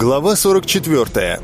Глава 44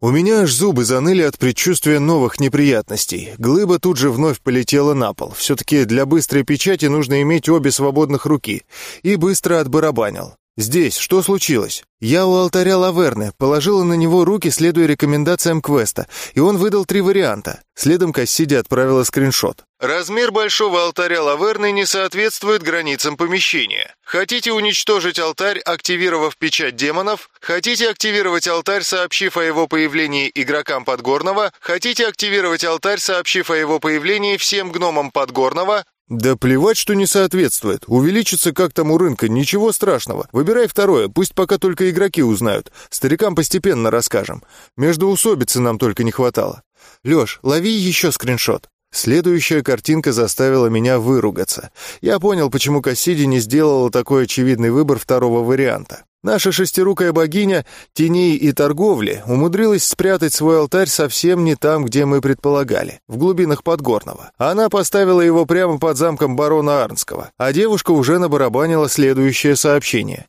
У меня аж зубы заныли от предчувствия новых неприятностей. Глыба тут же вновь полетела на пол. Все-таки для быстрой печати нужно иметь обе свободных руки. И быстро отбарабанил. «Здесь что случилось?» «Я у алтаря Лаверны, положила на него руки, следуя рекомендациям квеста, и он выдал три варианта». Следом Кассиди отправила скриншот. «Размер большого алтаря Лаверны не соответствует границам помещения. Хотите уничтожить алтарь, активировав печать демонов? Хотите активировать алтарь, сообщив о его появлении игрокам Подгорного? Хотите активировать алтарь, сообщив о его появлении всем гномам Подгорного? «Да плевать, что не соответствует. Увеличится как там у рынка, ничего страшного. Выбирай второе, пусть пока только игроки узнают. Старикам постепенно расскажем. Междуусобицы нам только не хватало. Лёш, лови еще скриншот». Следующая картинка заставила меня выругаться. Я понял, почему Кассиди не сделала такой очевидный выбор второго варианта. Наша шестирукая богиня теней и торговли умудрилась спрятать свой алтарь совсем не там, где мы предполагали, в глубинах Подгорного. Она поставила его прямо под замком барона Арнского, а девушка уже набарабанила следующее сообщение.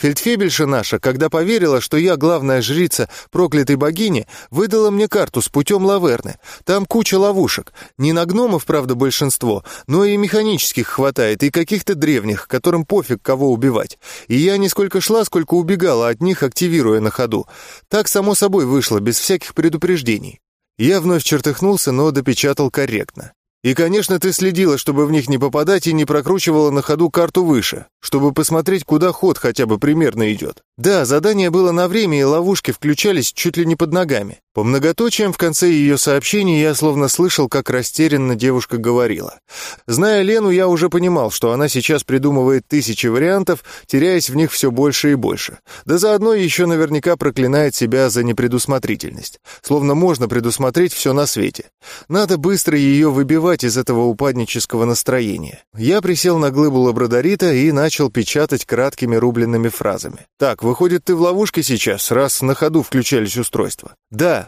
Фельдфебельша наша, когда поверила, что я главная жрица проклятой богини, выдала мне карту с путем Лаверны. Там куча ловушек. Не на гномов, правда, большинство, но и механических хватает, и каких-то древних, которым пофиг, кого убивать. И я не сколько шла, сколько убегала от них, активируя на ходу. Так, само собой, вышло, без всяких предупреждений. Я вновь чертыхнулся, но допечатал корректно. И, конечно, ты следила, чтобы в них не попадать и не прокручивала на ходу карту выше, чтобы посмотреть, куда ход хотя бы примерно идет. Да, задание было на время, и ловушки включались чуть ли не под ногами. По многоточиям в конце ее сообщений я словно слышал, как растерянно девушка говорила. Зная Лену, я уже понимал, что она сейчас придумывает тысячи вариантов, теряясь в них все больше и больше. Да заодно еще наверняка проклинает себя за непредусмотрительность. Словно можно предусмотреть все на свете. Надо быстро ее выбивать из этого упаднического настроения. Я присел на глыбу лабрадорита и начал печатать краткими рубленными фразами. «Так, выходит, ты в ловушке сейчас, раз на ходу включались устройства?» «Да,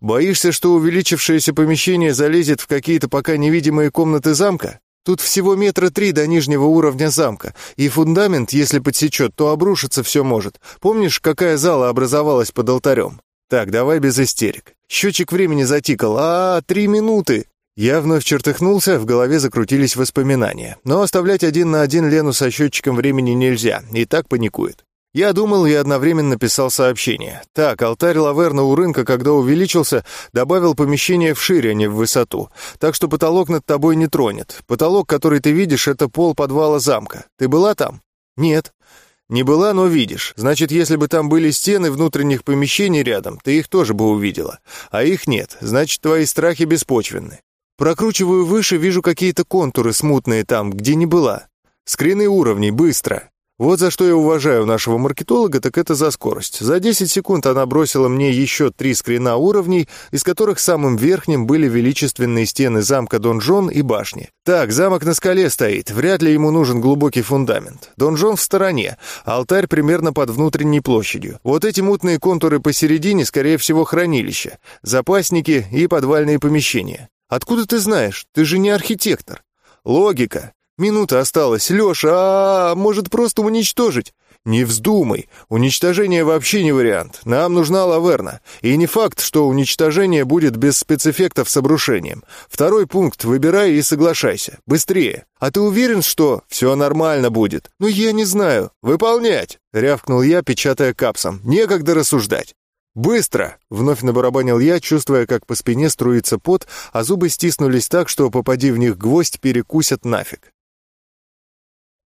Боишься, что увеличившееся помещение залезет в какие-то пока невидимые комнаты замка? Тут всего метра три до нижнего уровня замка, и фундамент, если подсечет, то обрушиться все может. Помнишь, какая зала образовалась под алтарем? Так, давай без истерик. Счетчик времени затикал. А, три минуты. Я вновь чертыхнулся, в голове закрутились воспоминания. Но оставлять один на один Лену со счетчиком времени нельзя, и так паникует. Я думал и одновременно писал сообщение. Так, алтарь Лаверна у рынка, когда увеличился, добавил помещение вширь, а не в высоту. Так что потолок над тобой не тронет. Потолок, который ты видишь, это пол подвала замка. Ты была там? Нет. Не была, но видишь. Значит, если бы там были стены внутренних помещений рядом, ты их тоже бы увидела. А их нет. Значит, твои страхи беспочвенны. Прокручиваю выше, вижу какие-то контуры смутные там, где не была. Скрины уровней, быстро. Вот за что я уважаю нашего маркетолога, так это за скорость. За 10 секунд она бросила мне еще три скрина уровней, из которых самым верхним были величественные стены замка Донжон и башни. Так, замок на скале стоит, вряд ли ему нужен глубокий фундамент. Донжон в стороне, алтарь примерно под внутренней площадью. Вот эти мутные контуры посередине, скорее всего, хранилища, запасники и подвальные помещения. Откуда ты знаешь? Ты же не архитектор. Логика. Минута осталась. Леша, а, -а, а может просто уничтожить? Не вздумай. Уничтожение вообще не вариант. Нам нужна лаверна. И не факт, что уничтожение будет без спецэффектов с обрушением. Второй пункт. Выбирай и соглашайся. Быстрее. А ты уверен, что все нормально будет? Ну, я не знаю. Выполнять. Рявкнул я, печатая капсом. Некогда рассуждать. «Быстро!» — вновь набарабанил я, чувствуя, как по спине струится пот, а зубы стиснулись так, что, попади в них гвоздь, перекусят нафиг.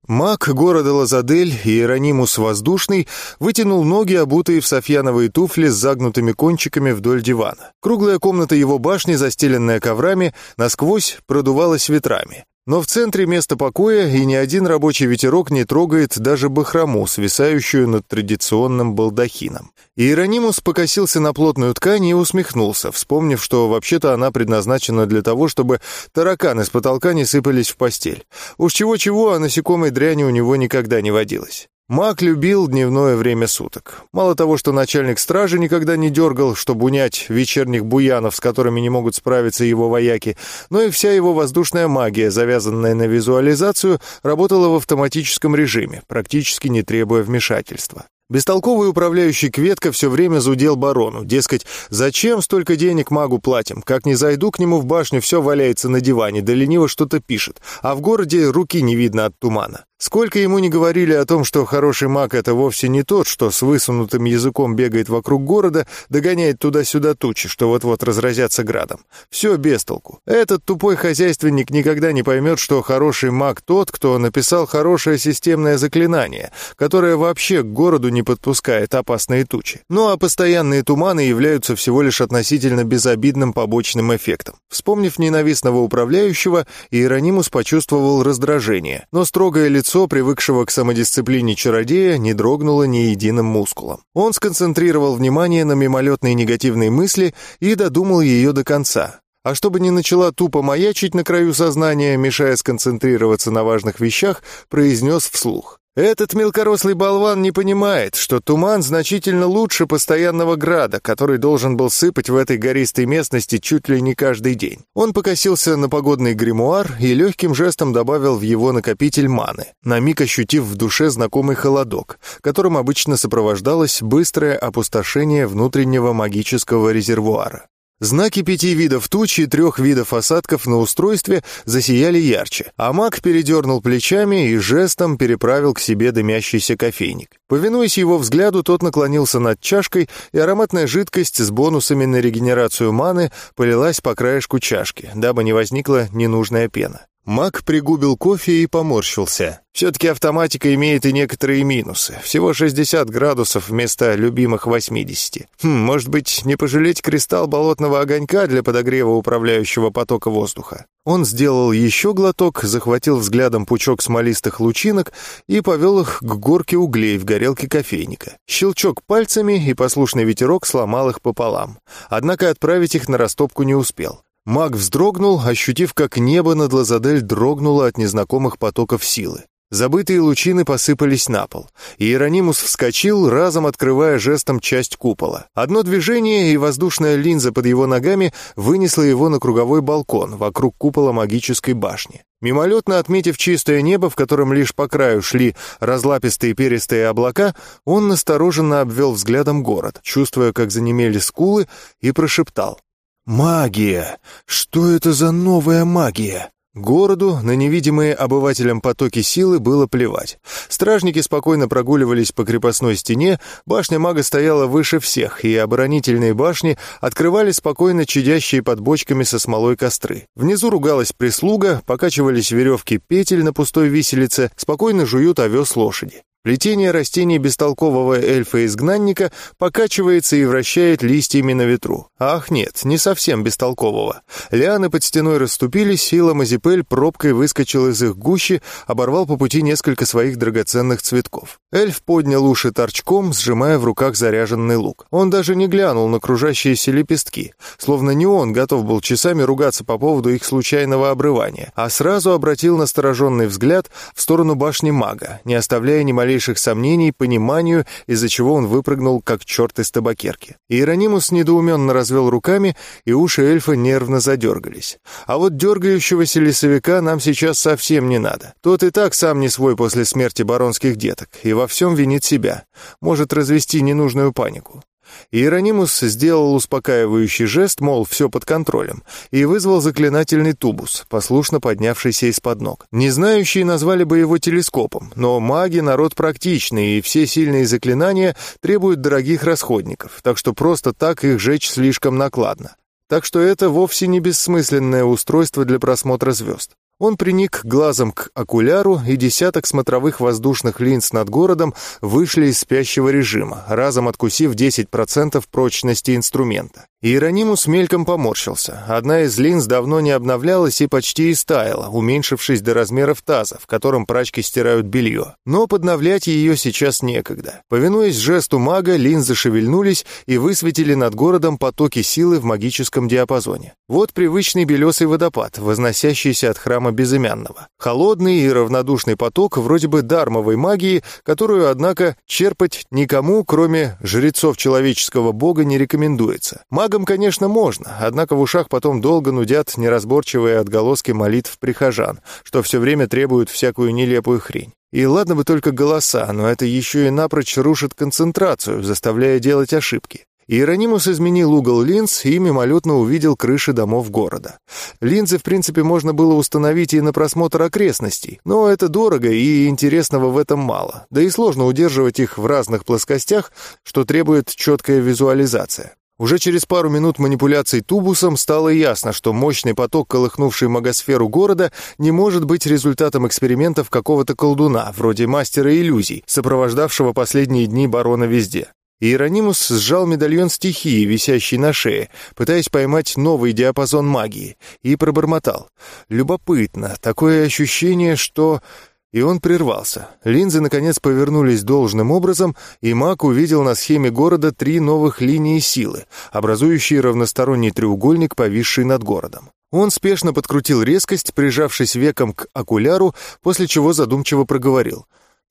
Маг города Лазадель, Иеронимус Воздушный, вытянул ноги, обутые в софьяновые туфли с загнутыми кончиками вдоль дивана. Круглая комната его башни, застеленная коврами, насквозь продувалась ветрами. Но в центре места покоя и ни один рабочий ветерок не трогает даже бахрому, свисающую над традиционным балдахином. Иеронимус покосился на плотную ткань и усмехнулся, вспомнив, что вообще-то она предназначена для того, чтобы тараканы с потолка не сыпались в постель. Уж чего-чего, а насекомой дряни у него никогда не водилось. Маг любил дневное время суток. Мало того, что начальник стражи никогда не дергал, чтобы унять вечерних буянов, с которыми не могут справиться его вояки, но и вся его воздушная магия, завязанная на визуализацию, работала в автоматическом режиме, практически не требуя вмешательства. Бестолковый управляющий Кветка все время зудел барону, дескать, зачем столько денег магу платим, как не зайду к нему в башню, все валяется на диване, да лениво что-то пишет, а в городе руки не видно от тумана. Сколько ему не говорили о том, что хороший маг — это вовсе не тот, что с высунутым языком бегает вокруг города, догоняет туда-сюда тучи, что вот-вот разразятся градом. Все без толку. Этот тупой хозяйственник никогда не поймет, что хороший маг тот, кто написал хорошее системное заклинание, которое вообще к городу не подпускает опасные тучи. Ну а постоянные туманы являются всего лишь относительно безобидным побочным эффектом. Вспомнив ненавистного управляющего, Иеронимус почувствовал раздражение, но строгое лицо Лицо, привыкшего к самодисциплине чародея, не дрогнуло ни единым мускулом. Он сконцентрировал внимание на мимолетной негативной мысли и додумал ее до конца. А чтобы не начала тупо маячить на краю сознания, мешая сконцентрироваться на важных вещах, произнес вслух. Этот мелкорослый болван не понимает, что туман значительно лучше постоянного града, который должен был сыпать в этой гористой местности чуть ли не каждый день. Он покосился на погодный гримуар и легким жестом добавил в его накопитель маны, на миг ощутив в душе знакомый холодок, которым обычно сопровождалось быстрое опустошение внутреннего магического резервуара. Знаки пяти видов тучи и трех видов осадков на устройстве засияли ярче, а маг передернул плечами и жестом переправил к себе дымящийся кофейник. Повинуясь его взгляду, тот наклонился над чашкой, и ароматная жидкость с бонусами на регенерацию маны полилась по краешку чашки, дабы не возникла ненужная пена. Мак пригубил кофе и поморщился. Все-таки автоматика имеет и некоторые минусы. Всего 60 градусов вместо любимых 80. Хм, может быть, не пожалеть кристалл болотного огонька для подогрева управляющего потока воздуха? Он сделал еще глоток, захватил взглядом пучок смолистых лучинок и повел их к горке углей в горелке кофейника. Щелчок пальцами, и послушный ветерок сломал их пополам. Однако отправить их на растопку не успел. Маг вздрогнул, ощутив, как небо над Лазадель дрогнуло от незнакомых потоков силы. Забытые лучины посыпались на пол. Иеронимус вскочил, разом открывая жестом часть купола. Одно движение, и воздушная линза под его ногами вынесла его на круговой балкон вокруг купола магической башни. Мимолетно отметив чистое небо, в котором лишь по краю шли разлапистые перистые облака, он настороженно обвел взглядом город, чувствуя, как занемели скулы, и прошептал. Магия! Что это за новая магия? Городу на невидимые обывателям потоки силы было плевать. Стражники спокойно прогуливались по крепостной стене, башня мага стояла выше всех, и оборонительные башни открывали спокойно чадящие под бочками со смолой костры. Внизу ругалась прислуга, покачивались веревки петель на пустой виселице, спокойно жуют овес лошади. Плетение растений бестолкового эльфа-изгнанника покачивается и вращает листьями на ветру. Ах нет, не совсем бестолкового. Лианы под стеной расступились, и Ламазипель пробкой выскочил из их гущи, оборвал по пути несколько своих драгоценных цветков. Эльф поднял уши торчком, сжимая в руках заряженный лук. Он даже не глянул на кружащиеся лепестки, словно не он готов был часами ругаться по поводу их случайного обрывания, а сразу обратил настороженный взгляд в сторону башни мага, не оставляя ни малейшего малейших сомнений пониманию, из-за чего он выпрыгнул, как черт из табакерки. Иеронимус недоуменно развел руками, и уши эльфа нервно задергались. А вот дергающегося лесовика нам сейчас совсем не надо. Тот и так сам не свой после смерти баронских деток, и во всем винит себя. Может развести ненужную панику. Иеронимус сделал успокаивающий жест, мол, все под контролем, и вызвал заклинательный тубус, послушно поднявшийся из-под ног. Незнающие назвали бы его телескопом, но маги — народ практичный, и все сильные заклинания требуют дорогих расходников, так что просто так их жечь слишком накладно. Так что это вовсе не бессмысленное устройство для просмотра звезд. Он приник глазом к окуляру, и десяток смотровых воздушных линз над городом вышли из спящего режима, разом откусив 10% прочности инструмента. Иеронимус мельком поморщился. Одна из линз давно не обновлялась и почти истаяла, уменьшившись до размеров таза, в котором прачки стирают белье. Но подновлять ее сейчас некогда. Повинуясь жесту мага, линзы шевельнулись и высветили над городом потоки силы в магическом диапазоне. Вот привычный белесый водопад, возносящийся от храма храма Безымянного. Холодный и равнодушный поток вроде бы дармовой магии, которую, однако, черпать никому, кроме жрецов человеческого бога, не рекомендуется. Магам, конечно, можно, однако в ушах потом долго нудят неразборчивые отголоски молитв прихожан, что все время требуют всякую нелепую хрень. И ладно бы только голоса, но это еще и напрочь рушит концентрацию, заставляя делать ошибки. Иеронимус изменил угол линз и мимолетно увидел крыши домов города. Линзы, в принципе, можно было установить и на просмотр окрестностей, но это дорого и интересного в этом мало, да и сложно удерживать их в разных плоскостях, что требует четкая визуализация. Уже через пару минут манипуляций тубусом стало ясно, что мощный поток, колыхнувший магосферу города, не может быть результатом экспериментов какого-то колдуна, вроде мастера иллюзий, сопровождавшего последние дни барона везде. Иеронимус сжал медальон стихии, висящий на шее, пытаясь поймать новый диапазон магии, и пробормотал. «Любопытно, такое ощущение, что...» И он прервался. Линзы, наконец, повернулись должным образом, и маг увидел на схеме города три новых линии силы, образующие равносторонний треугольник, повисший над городом. Он спешно подкрутил резкость, прижавшись веком к окуляру, после чего задумчиво проговорил.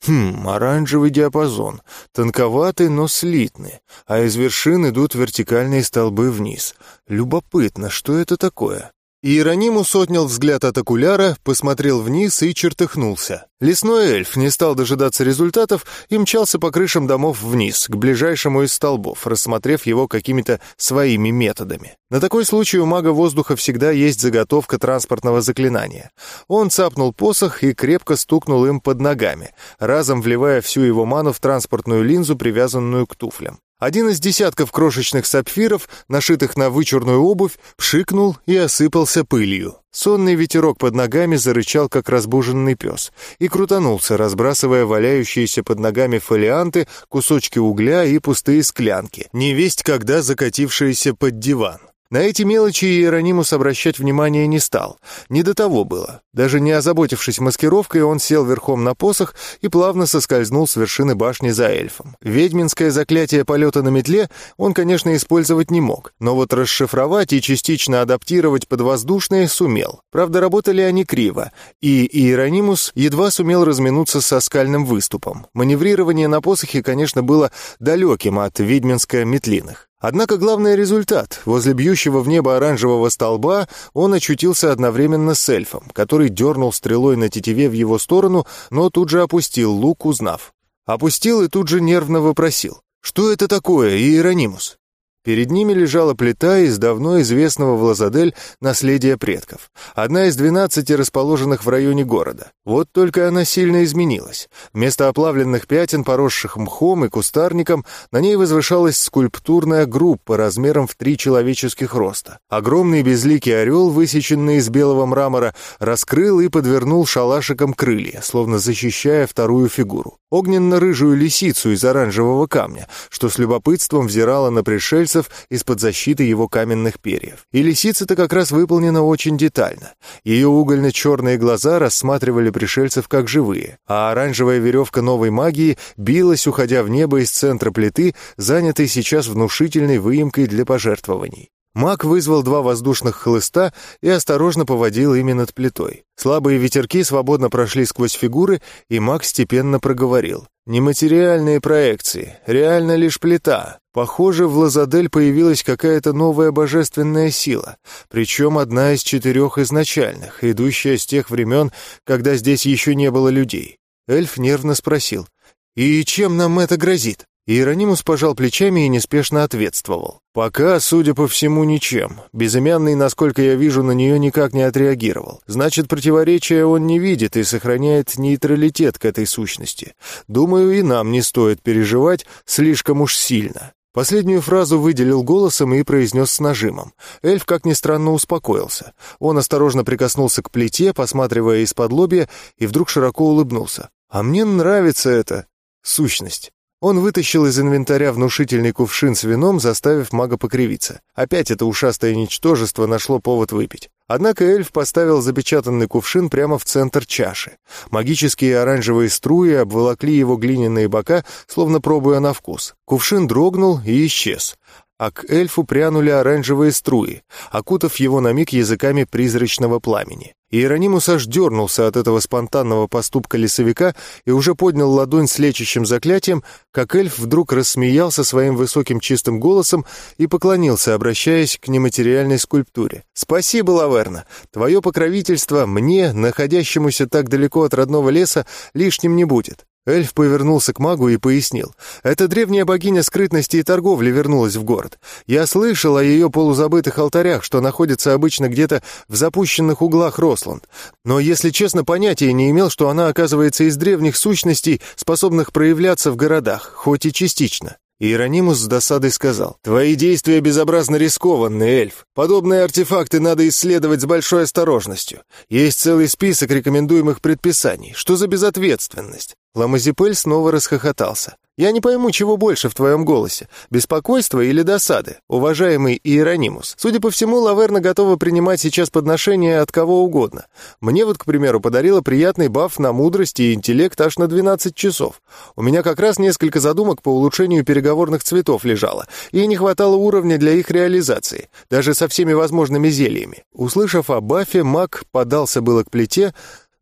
«Хм, оранжевый диапазон. Тонковатый, но слитный. А из вершин идут вертикальные столбы вниз. Любопытно, что это такое?» Иеронимус отнял взгляд от окуляра, посмотрел вниз и чертыхнулся. Лесной эльф не стал дожидаться результатов и мчался по крышам домов вниз, к ближайшему из столбов, рассмотрев его какими-то своими методами. На такой случай у мага воздуха всегда есть заготовка транспортного заклинания. Он цапнул посох и крепко стукнул им под ногами, разом вливая всю его ману в транспортную линзу, привязанную к туфлям. Один из десятков крошечных сапфиров, нашитых на вычурную обувь, пшикнул и осыпался пылью. Сонный ветерок под ногами зарычал, как разбуженный пес, и крутанулся, разбрасывая валяющиеся под ногами фолианты, кусочки угля и пустые склянки, невесть когда закатившиеся под диван. На эти мелочи Иеронимус обращать внимания не стал. Не до того было. Даже не озаботившись маскировкой, он сел верхом на посох и плавно соскользнул с вершины башни за эльфом. Ведьминское заклятие полета на метле он, конечно, использовать не мог, но вот расшифровать и частично адаптировать под воздушные сумел. Правда, работали они криво, и Иеронимус едва сумел разминуться со скальным выступом. Маневрирование на посохе, конечно, было далеким от ведьминско-метлиных. Однако главный результат. Возле бьющего в небо оранжевого столба он очутился одновременно с эльфом, который дернул стрелой на тетиве в его сторону, но тут же опустил лук, узнав. Опустил и тут же нервно вопросил. «Что это такое, Иеронимус?» Перед ними лежала плита из давно известного в Лазадель наследия предков. Одна из двенадцати расположенных в районе города. Вот только она сильно изменилась. Вместо оплавленных пятен, поросших мхом и кустарником, на ней возвышалась скульптурная группа размером в три человеческих роста. Огромный безликий орел, высеченный из белого мрамора, раскрыл и подвернул шалашиком крылья, словно защищая вторую фигуру. Огненно-рыжую лисицу из оранжевого камня, что с любопытством взирала на пришельцев пришельцев из-под защиты его каменных перьев. И лисица-то как раз выполнена очень детально. Ее угольно-черные глаза рассматривали пришельцев как живые, а оранжевая веревка новой магии билась, уходя в небо из центра плиты, занятой сейчас внушительной выемкой для пожертвований. Маг вызвал два воздушных хлыста и осторожно поводил ими над плитой. Слабые ветерки свободно прошли сквозь фигуры, и маг степенно проговорил. «Нематериальные проекции, реально лишь плита. Похоже, в Лазадель появилась какая-то новая божественная сила, причем одна из четырех изначальных, идущая с тех времен, когда здесь еще не было людей». Эльф нервно спросил. «И чем нам это грозит?» Иеронимус пожал плечами и неспешно ответствовал. «Пока, судя по всему, ничем. Безымянный, насколько я вижу, на нее никак не отреагировал. Значит, противоречия он не видит и сохраняет нейтралитет к этой сущности. Думаю, и нам не стоит переживать слишком уж сильно». Последнюю фразу выделил голосом и произнес с нажимом. Эльф, как ни странно, успокоился. Он осторожно прикоснулся к плите, посматривая из-под лобья, и вдруг широко улыбнулся. «А мне нравится эта сущность». Он вытащил из инвентаря внушительный кувшин с вином, заставив мага покривиться. Опять это ушастое ничтожество нашло повод выпить. Однако эльф поставил запечатанный кувшин прямо в центр чаши. Магические оранжевые струи обволокли его глиняные бока, словно пробуя на вкус. Кувшин дрогнул и исчез. а к эльфу прянули оранжевые струи, окутав его на миг языками призрачного пламени. Иеронимус аж дернулся от этого спонтанного поступка лесовика и уже поднял ладонь с лечащим заклятием, как эльф вдруг рассмеялся своим высоким чистым голосом и поклонился, обращаясь к нематериальной скульптуре. «Спасибо, Лаверна. Твое покровительство мне, находящемуся так далеко от родного леса, лишним не будет. Эльф повернулся к магу и пояснил. «Эта древняя богиня скрытности и торговли вернулась в город. Я слышал о ее полузабытых алтарях, что находятся обычно где-то в запущенных углах Росланд. Но, если честно, понятия не имел, что она оказывается из древних сущностей, способных проявляться в городах, хоть и частично. Иеронимус с досадой сказал, «Твои действия безобразно рискованны, эльф. Подобные артефакты надо исследовать с большой осторожностью. Есть целый список рекомендуемых предписаний. Что за безответственность?» Ламазипель снова расхохотался. «Я не пойму, чего больше в твоем голосе, беспокойства или досады, уважаемый Иеронимус. Судя по всему, Лаверна готова принимать сейчас подношения от кого угодно. Мне вот, к примеру, подарила приятный баф на мудрость и интеллект аж на 12 часов. У меня как раз несколько задумок по улучшению переговорных цветов лежало, и не хватало уровня для их реализации, даже со всеми возможными зельями». Услышав о бафе, маг подался было к плите,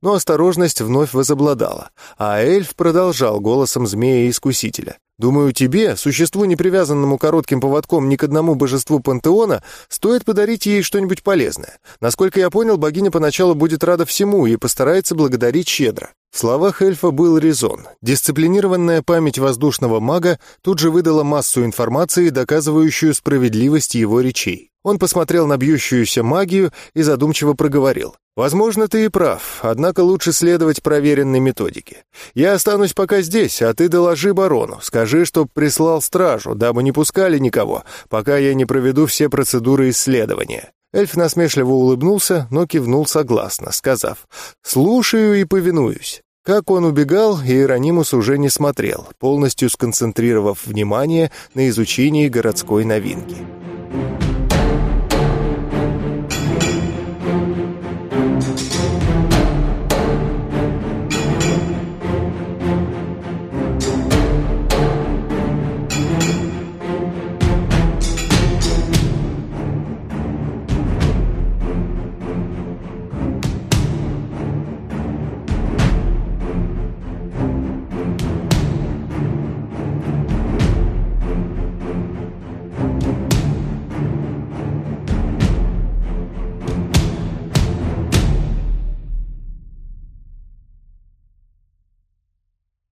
но осторожность вновь возобладала, а эльф продолжал голосом змея-искусителя. «Думаю, тебе, существу, не привязанному коротким поводком ни к одному божеству пантеона, стоит подарить ей что-нибудь полезное. Насколько я понял, богиня поначалу будет рада всему и постарается благодарить щедро». В словах эльфа был резон. Дисциплинированная память воздушного мага тут же выдала массу информации, доказывающую справедливость его речей. Он посмотрел на бьющуюся магию и задумчиво проговорил. «Возможно, ты и прав, однако лучше следовать проверенной методике. Я останусь пока здесь, а ты доложи барону, скажи, чтоб прислал стражу, дабы не пускали никого, пока я не проведу все процедуры исследования». Эльф насмешливо улыбнулся, но кивнул согласно, сказав «Слушаю и повинуюсь». Как он убегал, Иеронимус уже не смотрел, полностью сконцентрировав внимание на изучении городской новинки.